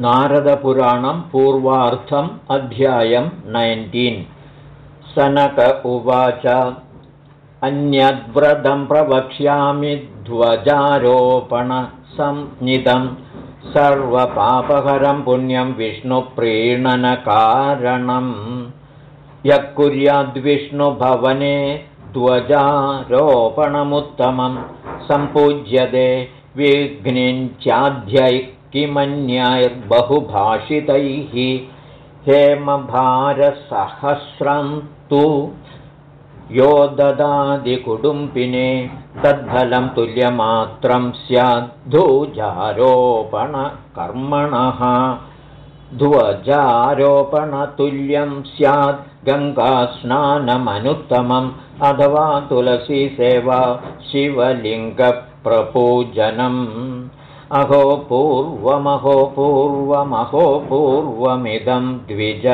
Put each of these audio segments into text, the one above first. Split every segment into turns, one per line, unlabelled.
नारदपुराणं पूर्वार्थम् अध्यायं नैन्टीन् सनक उवाच अन्यद्व्रतं प्रवक्ष्यामि ध्वजारोपणसंज्ञितं। सर्वपापहरं पुण्यं विष्णुप्रीणनकारणम्। यः कुर्याद्विष्णुभवने ध्वजारोपणमुत्तमं सम्पूज्यते विघ्निञ्चाध्यैः किमन्यैर्बहुभाषितैः हेमभारसहस्रं तु यो ददादिकुटुम्बिने तद्फलं तुल्यमात्रं स्याद्धूजारोपणकर्मणः। ध्वजारोपणतुल्यं स्यात् गङ्गास्नानमनुत्तमम्। अथवा तुलसीसेवा शिवलिङ्गप्रपूजनम् अहो पूर्वमहो पूर्वमहो पूर्वमिदं द्विज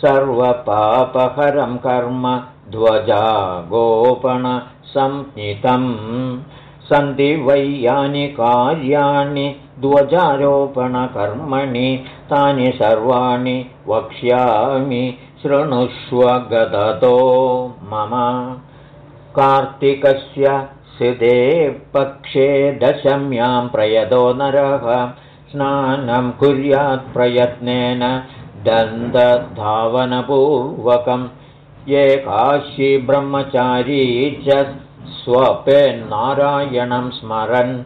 सर्वपापहरं कर्म ध्वजा गोपणसंहितम् सन्ति वै यानि कार्याणि ध्वजारोपणकर्मणि तानि सर्वाणि वक्ष्यामि शृणुष्व गदतो मम। कार्तिकस्य सिदे पक्षे दशम्यां प्रयतो नरः। स्नानं कुर्यात् प्रयत्नेन दन्तधावनपूर्वकम्। एकाशी ब्रह्मचारी च स्वपेन्नारायणं स्मरन्।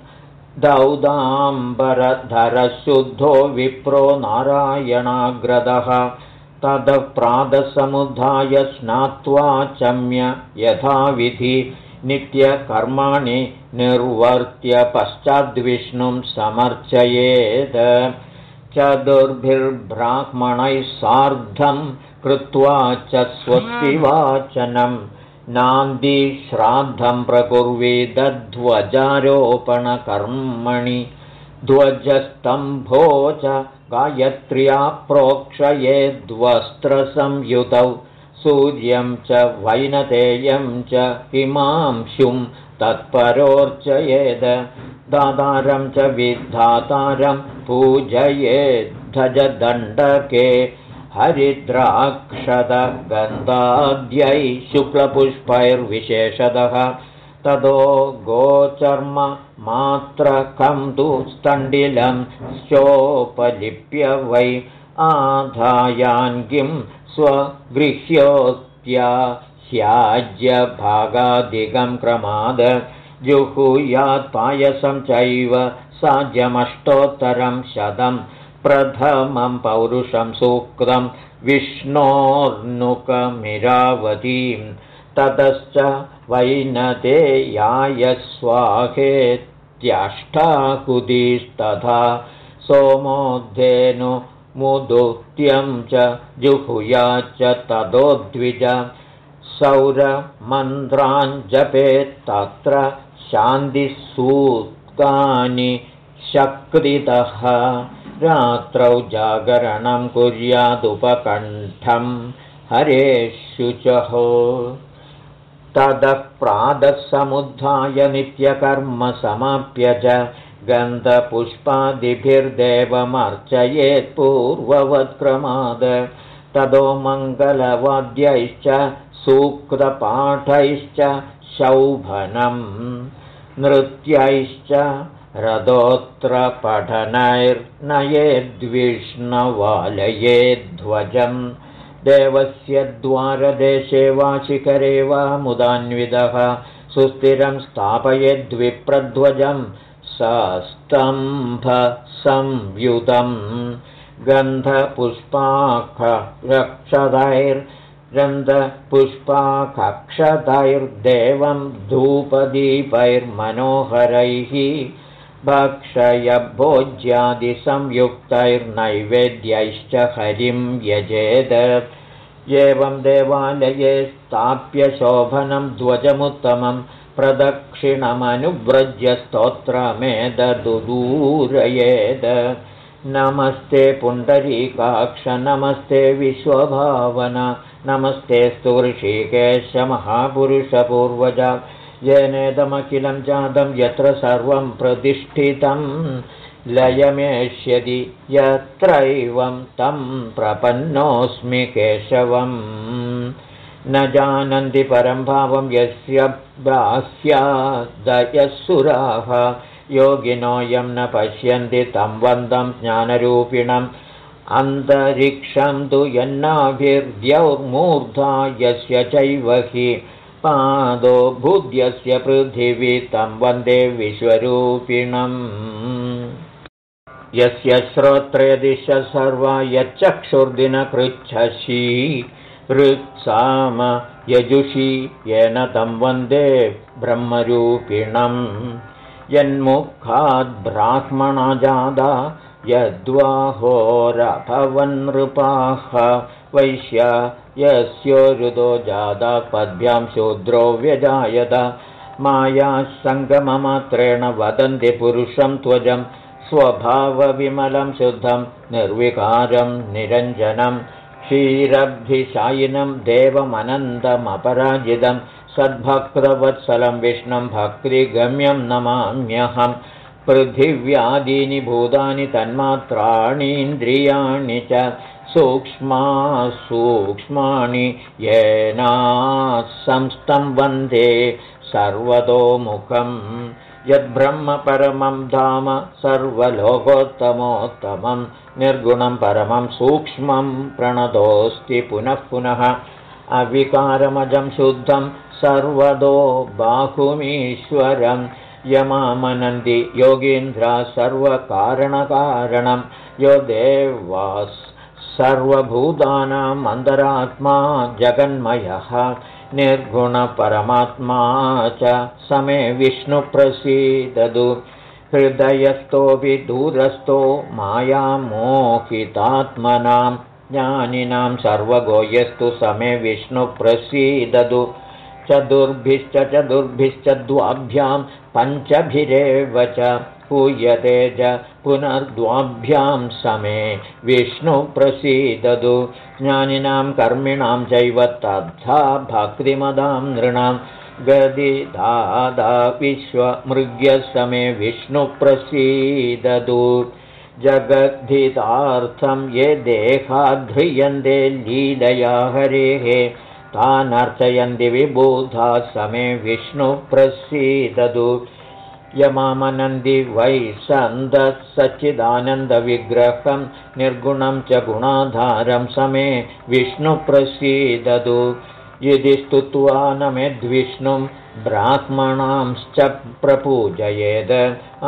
दौदाम्बरधरशुद्धो विप्रो नारायणाग्रदः। ततः प्रातसमुद्धाय स्नात्वा चम्य यथाविधि नित्यकर्माणि निर्वर्त्य पश्चाद्विष्णुं समर्चयेत्। चतुर्भिर्ब्राह्मणैः सार्धं कृत्वा च स्वस्तिवाचनं। नान्दीश्राद्धं प्रकुर्वीदध्वजारोपणकर्मणि ध्वजस्तम्भो च गायत्र्या प्रोक्षयेद्वस्त्रसंयुतौ सूर्यं च वैनतेयं च हिमांशुं तत्परोर्चयेद दातारं च विधातारं पूजयेद्धजदण्डके हरिद्राक्षदगन्धाद्यै शुक्लपुष्पैर्विशेषतः ततो गोचर्म मात्रकं तु स्तण्डिलं शोपलिप्य वै आधायाङ्गिं स्वगृह्योत्या स्याज्यभागादिकं क्रमाद जुहुयात्पायसं चैव साज्यमष्टोत्तरं शतं प्रथमं पौरुषं सूक्तं विष्णोर्नुकमिरावतीं ततश्च वैनते यायस्वाहेत्यष्टाकुदिस्तथा सोमोद्धेनु मुदुत्यं च जुहुयाच्च तदोद्विज। सौरमन्त्राञ्जपेत्तत्र शान्तिसूक्तानि शक्तितः। रात्रौ जागरणं कुर्यादुपकण्ठं हरेशुचः ततः प्रातः समुद्धाय नित्यकर्म समाप्य च गन्धपुष्पादिभिर्देवमर्चयेत्पूर्ववत्क्रमाद ततो मङ्गलवाद्यैश्च सूक्तपाठैश्च शौभनम्। नृत्यैश्च रथोत्रपठनैर्नयेद्विष्णवालयेध्वजम् देवस्य द्वारदेशे वा शिखरे वा मुदान्विदः सुस्थिरं स्थापयेद्विप्रध्वजं सस्तम्भसंयुतम् गन्धपुष्पाकक्षतैर्गन्धपुष्पाकक्षतैर्देवं धूपदीपैर्मनोहरैः भक्षयभोज्यादिसंयुक्तैर्नैवेद्यैश्च हरिं यजेद। एवं देवालये स्थाप्य शोभनं ध्वजमुत्तमं प्रदक्षिणमनुव्रज्य स्तोत्रमेददुदूरयेद नमस्ते पुण्डरीकाक्ष नमस्ते विश्वभावन नमस्ते स्तुऋषिकेशमहापुरुषपूर्वज येनेदमखिलं जातं यत्र सर्वं प्रतिष्ठितं लयमेष्यति यत्रैवं तं प्रपन्नोऽस्मि केशवम् न जानन्ति परं भावं यस्य दास्यादयसुराः। योगिनोऽयं न पश्यन्ति तं वन्दं ज्ञानरूपिणम्। अन्तरिक्षं तु यन्नाभिर्द्यौर्मूर्धा यस्य चैव हि पादो बुद्ध्यस्य पृथिवी तं वन्दे विश्वरूपिणम्। यस्य श्रोत्रे दिश सर्वा यच्चक्षुर्दिनकृच्छशी ऋत्साम यजुषी येन तं वन्दे ब्रह्मरूपिणम्। यन्मुखाद्ब्राह्मणा जादा यद्वाहोरभवन्नृपाः वैश्या यस्योरुदो जादा पद्भ्यां शूद्रो व्यजायत। मायासङ्गममात्रेण वदन्ति पुरुषं त्वजं स्वभावविमलं शुद्धं निर्विकारं निरञ्जनं क्षीरब्धिशायिनं देवमनन्तमपराजितं सद्भक्तवत्सलं विष्णुं भक्तिगम्यं नमाम्यहम् पृथिव्यादीनि भूतानि तन्मात्राणीन्द्रियाणि च सूक्ष्मा सूक्ष्माणि येनासंस्तं वन्दे सर्वतोमुखम् यद्ब्रह्म परमं धाम सर्वलोकोत्तमोत्तमं निर्गुणं परमं सूक्ष्मं प्रणतोऽस्ति पुनः पुनः। अविकारमजं शुद्धं सर्वतो बाहुमीश्वरम् यमामनन्ति योगीन्द्रा सर्वकारणकारणं। यो देवास् सर्वभूतानाम् अन्तरात्मा जगन्मयः निर्गुणपरमात्मा च समे विष्णुप्रसीदतु। हृदयस्थोऽपि दूरस्थो मायामोहितात्मनां ज्ञानिनां सर्वगोयस्तु समे विष्णुप्रसीदतु। चतुर्भिश्च चतुर्भिश्च द्वाभ्यां पञ्चभिरेव च पूयते च पुनर्द्वाभ्यां समे। विष्णुप्रसीदतु ज्ञानिनां कर्मिणां चैव तथा भक्तिमदां नृणां। गदिदादा विश्वमृग्यसमे विष्णुप्रसीदतु जगद्धितार्थं ये देहाध्रियन्ते लीलया हरेः तानर्चयन्ति विबुधा समे विष्णुप्रसीदतु यमामनन्दि वै सन्दत्सच्चिदानन्दविग्रहं निर्गुणं च गुणाधारं समे विष्णुप्रसीदतु। यदि स्तुत्वा न मेद्विष्णुं ब्राह्मणांश्च प्रपूजयेद्।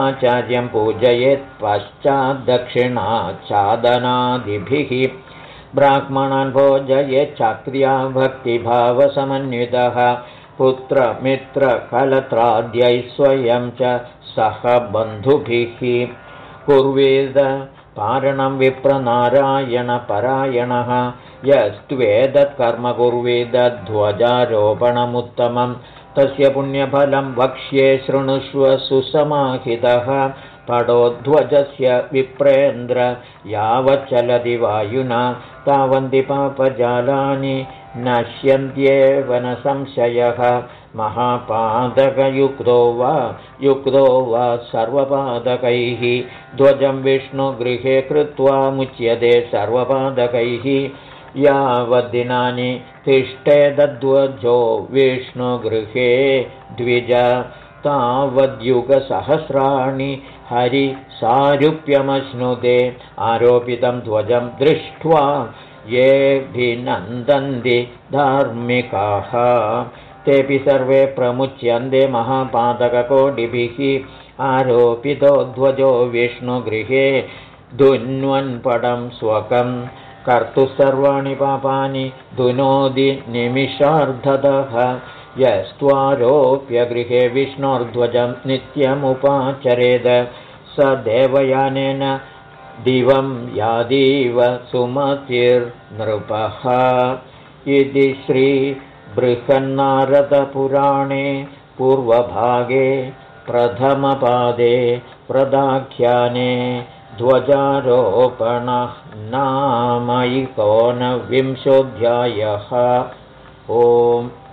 आचार्यं पूजयेत् पश्चाद्दक्षिणाच्छादनादिभिः ब्राह्मणान् भोजयेच्छाक्रिया भक्तिभावसमन्वितः पुत्रमित्रकलत्राद्यैः स्वयं च सह बन्धुभिः। कुर्वेद पारणं विप्रनारायणपरायणः यस्त्वेदत्कर्म कुर्वेदध्वजारोपणमुत्तमं तस्य पुण्यफलं वक्ष्ये शृणुष्व सुसमाहितः। पडोध्वजस्य विप्रेन्द्र यावच्चलति वायुना। तावन्ति पापजालानि नश्यन्त्येव न संशयः। महापादकयुक्तो वा युक्तो वा सर्वपादकैः। ध्वजं विष्णुगृहे कृत्वा मुच्यते सर्वपादकैः। यावद्दिनानि तिष्ठेदध्वजो विष्णुगृहे द्विज। तावद्युगसहस्राणि हरिसारूप्यमश्नुते। आरोपितं ध्वजं दृष्ट्वा येऽभिनन्दन्ति धार्मिकाः। तेऽपि सर्वे प्रमुच्यन्ते महापादककोटिभिः। आरोपितो ध्वजो विष्णुगृहे दुन्वन्पडं स्वकं। कर्तुः सर्वाणि पापानि दुनोदि निमिषार्धतः। यस्त्वारोप्यगृहे विष्णोर्ध्वजं नित्यमुपाचरेद। स देवयानेन दिवं यादीव सुमतिर्नृपः। इति श्रीबृहन्नारदपुराणे पूर्वभागे प्रथमपादे प्रदाख्याने ध्वजारोपणः नामैकोनविंशोऽध्यायः ओम्